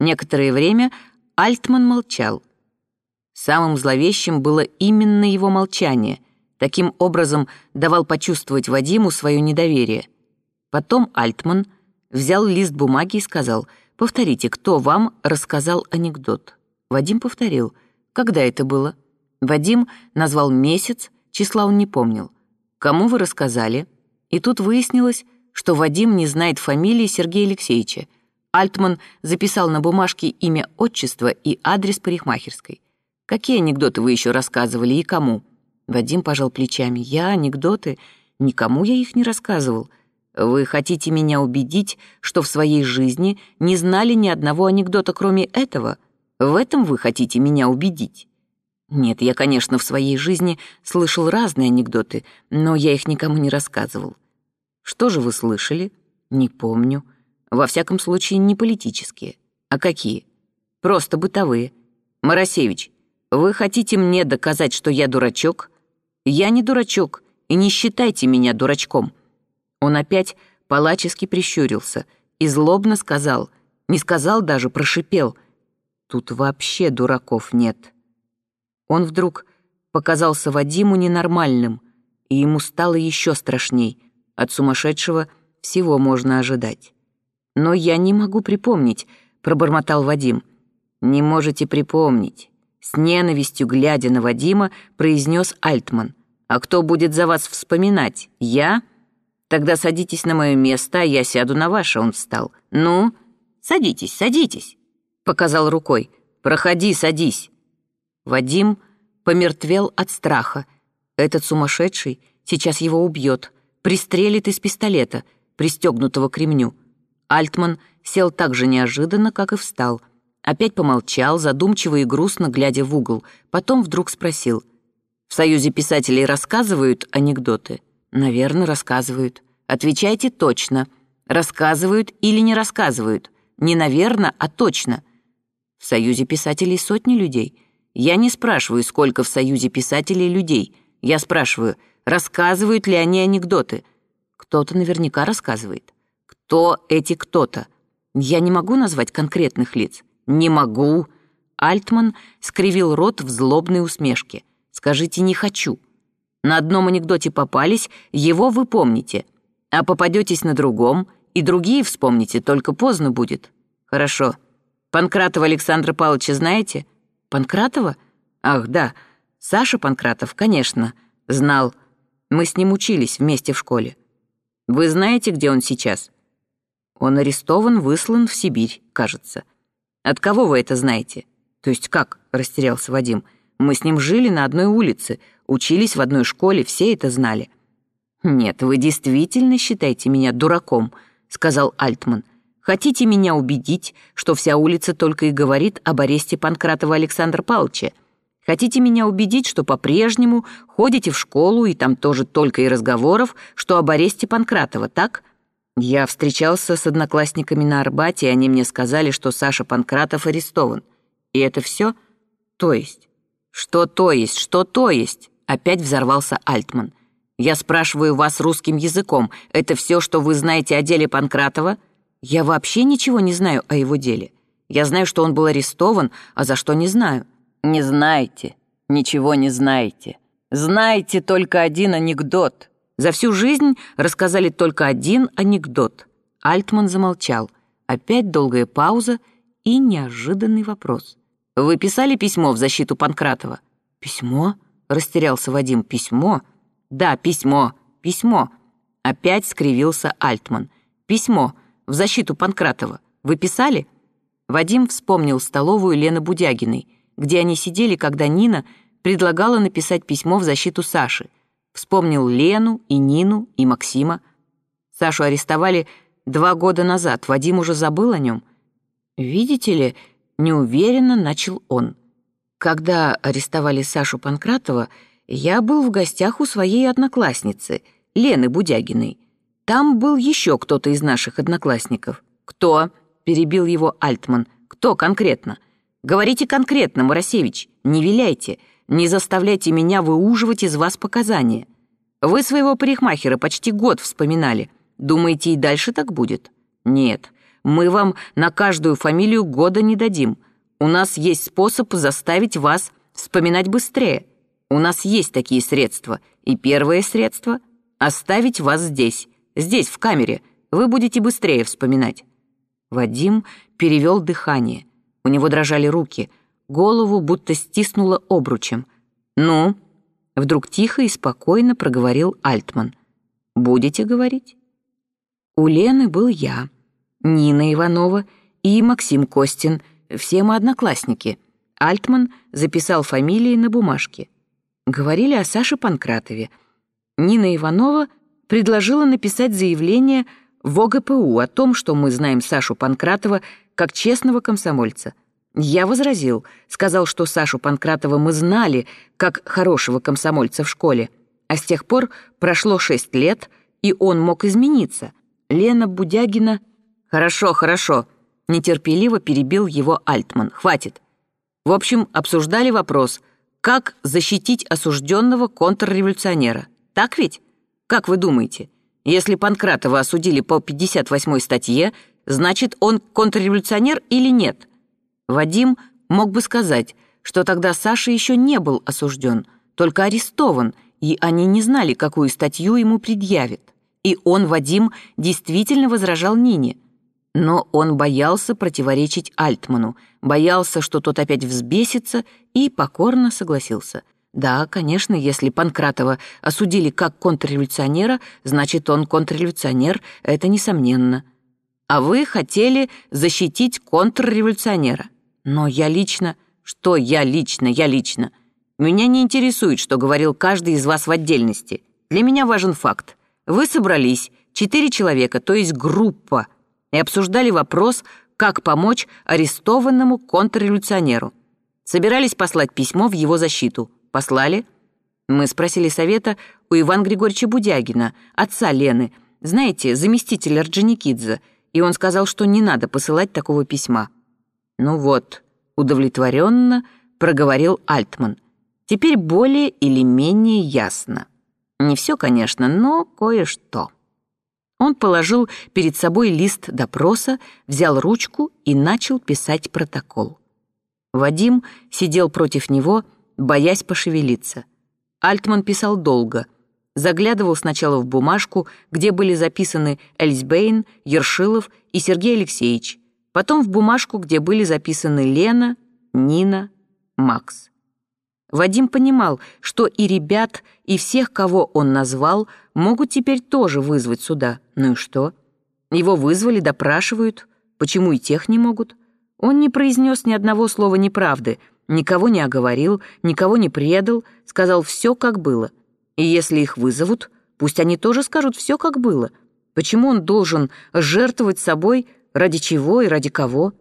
Некоторое время Альтман молчал. Самым зловещим было именно его молчание. Таким образом давал почувствовать Вадиму свое недоверие. Потом Альтман взял лист бумаги и сказал, «Повторите, кто вам рассказал анекдот?» Вадим повторил, «Когда это было?» Вадим назвал месяц, числа он не помнил. «Кому вы рассказали?» И тут выяснилось, что Вадим не знает фамилии Сергея Алексеевича. Альтман записал на бумажке имя, отчество и адрес парикмахерской. «Какие анекдоты вы еще рассказывали и кому?» Вадим пожал плечами. «Я анекдоты? Никому я их не рассказывал. Вы хотите меня убедить, что в своей жизни не знали ни одного анекдота, кроме этого? В этом вы хотите меня убедить?» Нет, я, конечно, в своей жизни слышал разные анекдоты, но я их никому не рассказывал. Что же вы слышали? Не помню. Во всяком случае, не политические. А какие? Просто бытовые. Моросевич, вы хотите мне доказать, что я дурачок? Я не дурачок, и не считайте меня дурачком. Он опять палачески прищурился и злобно сказал, не сказал даже, прошипел. Тут вообще дураков нет. Он вдруг показался Вадиму ненормальным, и ему стало еще страшней. От сумасшедшего всего можно ожидать. «Но я не могу припомнить», — пробормотал Вадим. «Не можете припомнить». С ненавистью, глядя на Вадима, произнес Альтман. «А кто будет за вас вспоминать? Я? Тогда садитесь на мое место, а я сяду на ваше», — он встал. «Ну, садитесь, садитесь», — показал рукой. «Проходи, садись». Вадим помертвел от страха. Этот сумасшедший сейчас его убьет, пристрелит из пистолета, пристегнутого к ремню. Альтман сел так же неожиданно, как и встал. Опять помолчал, задумчиво и грустно глядя в угол. Потом вдруг спросил. «В Союзе писателей рассказывают анекдоты?» «Наверное, рассказывают». «Отвечайте точно. Рассказывают или не рассказывают?» «Не наверно, а точно». «В Союзе писателей сотни людей». Я не спрашиваю, сколько в Союзе писателей людей. Я спрашиваю, рассказывают ли они анекдоты. Кто-то наверняка рассказывает. Кто эти кто-то? Я не могу назвать конкретных лиц. Не могу. Альтман скривил рот в злобной усмешке. Скажите «не хочу». На одном анекдоте попались, его вы помните. А попадетесь на другом, и другие вспомните, только поздно будет. Хорошо. Панкратова Александра Павловича знаете? Панкратова? Ах, да, Саша Панкратов, конечно, знал. Мы с ним учились вместе в школе. Вы знаете, где он сейчас? Он арестован, выслан в Сибирь, кажется. От кого вы это знаете? То есть как? Растерялся Вадим. Мы с ним жили на одной улице, учились в одной школе, все это знали. Нет, вы действительно считаете меня дураком, сказал Альтман. Хотите меня убедить, что вся улица только и говорит об аресте Панкратова Александра Павловича? Хотите меня убедить, что по-прежнему ходите в школу, и там тоже только и разговоров, что об аресте Панкратова, так? Я встречался с одноклассниками на Арбате, и они мне сказали, что Саша Панкратов арестован. И это все? То есть? Что то есть? Что то есть? Опять взорвался Альтман. Я спрашиваю вас русским языком. Это все, что вы знаете о деле Панкратова? Я вообще ничего не знаю о его деле. Я знаю, что он был арестован, а за что не знаю. Не знаете, ничего не знаете. Знаете только один анекдот. За всю жизнь рассказали только один анекдот. Альтман замолчал. Опять долгая пауза и неожиданный вопрос. «Вы писали письмо в защиту Панкратова?» «Письмо?» — растерялся Вадим. «Письмо?» «Да, письмо, письмо». Опять скривился Альтман. «Письмо в защиту Панкратова. Вы писали?» Вадим вспомнил столовую Лены Будягиной, где они сидели, когда Нина предлагала написать письмо в защиту Саши. Вспомнил Лену и Нину и Максима. Сашу арестовали два года назад, Вадим уже забыл о нем. «Видите ли», — неуверенно начал он. «Когда арестовали Сашу Панкратова, я был в гостях у своей одноклассницы, Лены Будягиной. Там был еще кто-то из наших одноклассников. Кто? перебил его Альтман. Кто конкретно? Говорите конкретно, Моросевич. Не виляйте. Не заставляйте меня выуживать из вас показания. Вы своего парикмахера почти год вспоминали. Думаете, и дальше так будет? Нет. Мы вам на каждую фамилию года не дадим. У нас есть способ заставить вас вспоминать быстрее. У нас есть такие средства. И первое средство — оставить вас здесь, здесь, в камере. Вы будете быстрее вспоминать». Вадим перевел дыхание. У него дрожали руки, голову будто стиснуло обручем. «Ну?» — вдруг тихо и спокойно проговорил Альтман. «Будете говорить?» У Лены был я, Нина Иванова и Максим Костин, все мы одноклассники. Альтман записал фамилии на бумажке. Говорили о Саше Панкратове. Нина Иванова предложила написать заявление в ОГПУ о том, что мы знаем Сашу Панкратова как честного комсомольца. Я возразил, сказал, что Сашу Панкратова мы знали как хорошего комсомольца в школе, а с тех пор прошло шесть лет, и он мог измениться. Лена Будягина... «Хорошо, хорошо», — нетерпеливо перебил его Альтман. «Хватит. В общем, обсуждали вопрос, как защитить осужденного контрреволюционера. Так ведь? Как вы думаете, если Панкратова осудили по 58 статье, значит, он контрреволюционер или нет? Вадим мог бы сказать, что тогда Саша еще не был осужден, только арестован, и они не знали, какую статью ему предъявят. И он, Вадим, действительно возражал Нине. Но он боялся противоречить Альтману, боялся, что тот опять взбесится, и покорно согласился. Да, конечно, если Панкратова осудили как контрреволюционера, значит, он контрреволюционер, это несомненно. А вы хотели защитить контрреволюционера. Но я лично... Что я лично, я лично? Меня не интересует, что говорил каждый из вас в отдельности. Для меня важен факт. Вы собрались, четыре человека, то есть группа, и обсуждали вопрос, как помочь арестованному контрреволюционеру. Собирались послать письмо в его защиту. Послали? Мы спросили совета у Ивана Григорьевича Будягина, отца Лены, знаете, заместителя Орджоникидзе, и он сказал, что не надо посылать такого письма. Ну вот, удовлетворенно проговорил Альтман. Теперь более или менее ясно. Не все, конечно, но кое-что. Он положил перед собой лист допроса, взял ручку и начал писать протокол. Вадим сидел против него, боясь пошевелиться. Альтман писал долго. Заглядывал сначала в бумажку, где были записаны Эльсбейн, Ершилов и Сергей Алексеевич, потом в бумажку, где были записаны Лена, Нина, Макс. Вадим понимал, что и ребят, и всех, кого он назвал, могут теперь тоже вызвать сюда. Ну и что? Его вызвали, допрашивают. Почему и тех не могут? Он не произнес ни одного слова неправды, никого не оговорил, никого не предал, сказал все, как было. И если их вызовут, пусть они тоже скажут все, как было. Почему он должен жертвовать собой, ради чего и ради кого?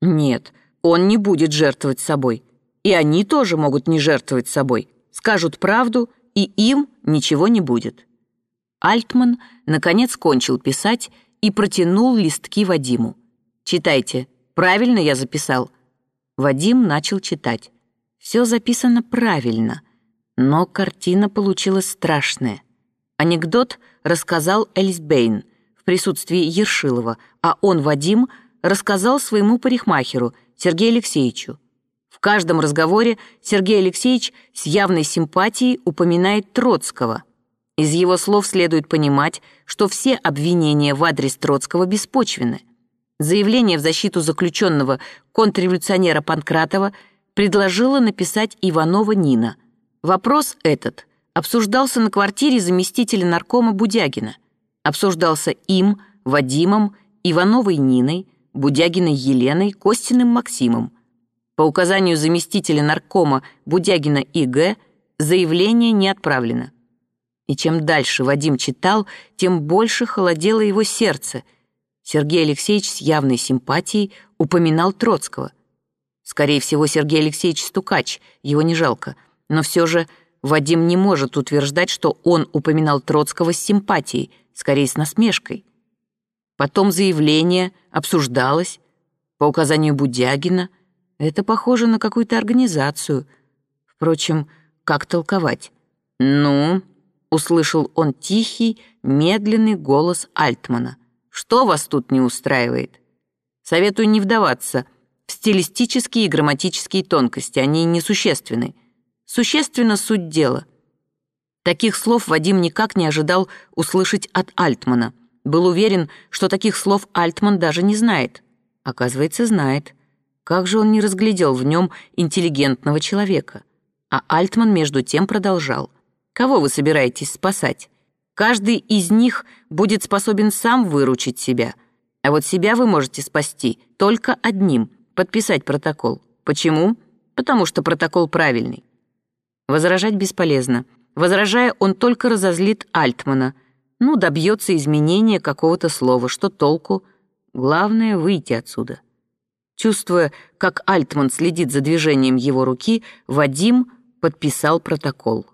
Нет, он не будет жертвовать собой. И они тоже могут не жертвовать собой, скажут правду, и им ничего не будет. Альтман, наконец, кончил писать и протянул листки Вадиму. «Читайте. Правильно я записал?» Вадим начал читать. Все записано правильно, но картина получилась страшная. Анекдот рассказал Эльсбейн в присутствии Ершилова, а он, Вадим, рассказал своему парикмахеру, Сергею Алексеевичу. В каждом разговоре Сергей Алексеевич с явной симпатией упоминает Троцкого. Из его слов следует понимать, что все обвинения в адрес Троцкого беспочвены. Заявление в защиту заключенного контрреволюционера Панкратова предложила написать Иванова Нина. Вопрос этот обсуждался на квартире заместителя наркома Будягина. Обсуждался им, Вадимом, Ивановой Ниной, Будягиной Еленой, Костиным Максимом. По указанию заместителя наркома Будягина И.Г. заявление не отправлено. И чем дальше Вадим читал, тем больше холодело его сердце. Сергей Алексеевич с явной симпатией упоминал Троцкого. Скорее всего, Сергей Алексеевич стукач, его не жалко. Но все же Вадим не может утверждать, что он упоминал Троцкого с симпатией, скорее с насмешкой. Потом заявление обсуждалось по указанию Будягина — это похоже на какую-то организацию. Впрочем, как толковать? «Ну?» — услышал он тихий, медленный голос Альтмана. «Что вас тут не устраивает? Советую не вдаваться в стилистические и грамматические тонкости, они несущественны. Существенно суть дела. Таких слов Вадим никак не ожидал услышать от Альтмана. Был уверен, что таких слов Альтман даже не знает. Оказывается, знает. Как же он не разглядел в нем интеллигентного человека? А Альтман между тем продолжал. «Кого вы собираетесь спасать? Каждый из них будет способен сам выручить себя. А вот себя вы можете спасти только одним — подписать протокол. Почему? Потому что протокол правильный. Возражать бесполезно. Возражая, он только разозлит Альтмана. Ну, добьется изменения какого-то слова. Что толку? Главное — выйти отсюда. Чувствуя, как Альтман следит за движением его руки, Вадим подписал протокол.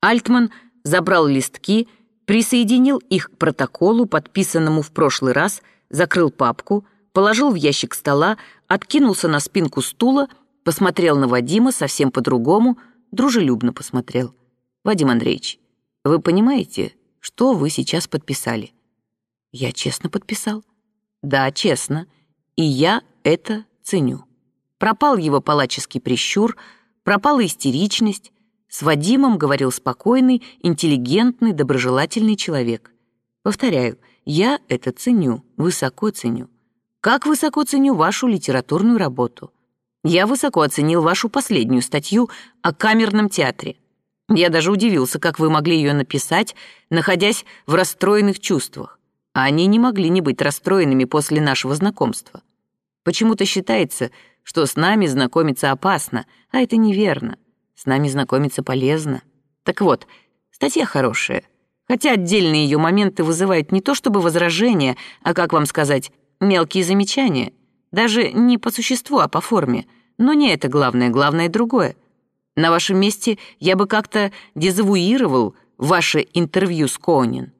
Альтман забрал листки, присоединил их к протоколу, подписанному в прошлый раз, закрыл папку, положил в ящик стола, откинулся на спинку стула, посмотрел на Вадима совсем по-другому, дружелюбно посмотрел. «Вадим Андреевич, вы понимаете, что вы сейчас подписали?» «Я честно подписал?» «Да, честно. И я это ценю». Пропал его палаческий прищур, пропала истеричность, с Вадимом говорил спокойный, интеллигентный, доброжелательный человек. Повторяю, я это ценю, высоко ценю. Как высоко ценю вашу литературную работу. Я высоко оценил вашу последнюю статью о камерном театре. Я даже удивился, как вы могли ее написать, находясь в расстроенных чувствах. А они не могли не быть расстроенными после нашего знакомства. Почему-то считается, что с нами знакомиться опасно, а это неверно. С нами знакомиться полезно. Так вот, статья хорошая. Хотя отдельные ее моменты вызывают не то чтобы возражения, а, как вам сказать, мелкие замечания. Даже не по существу, а по форме. Но не это главное, главное другое. На вашем месте я бы как-то дезавуировал ваше интервью с Коунин.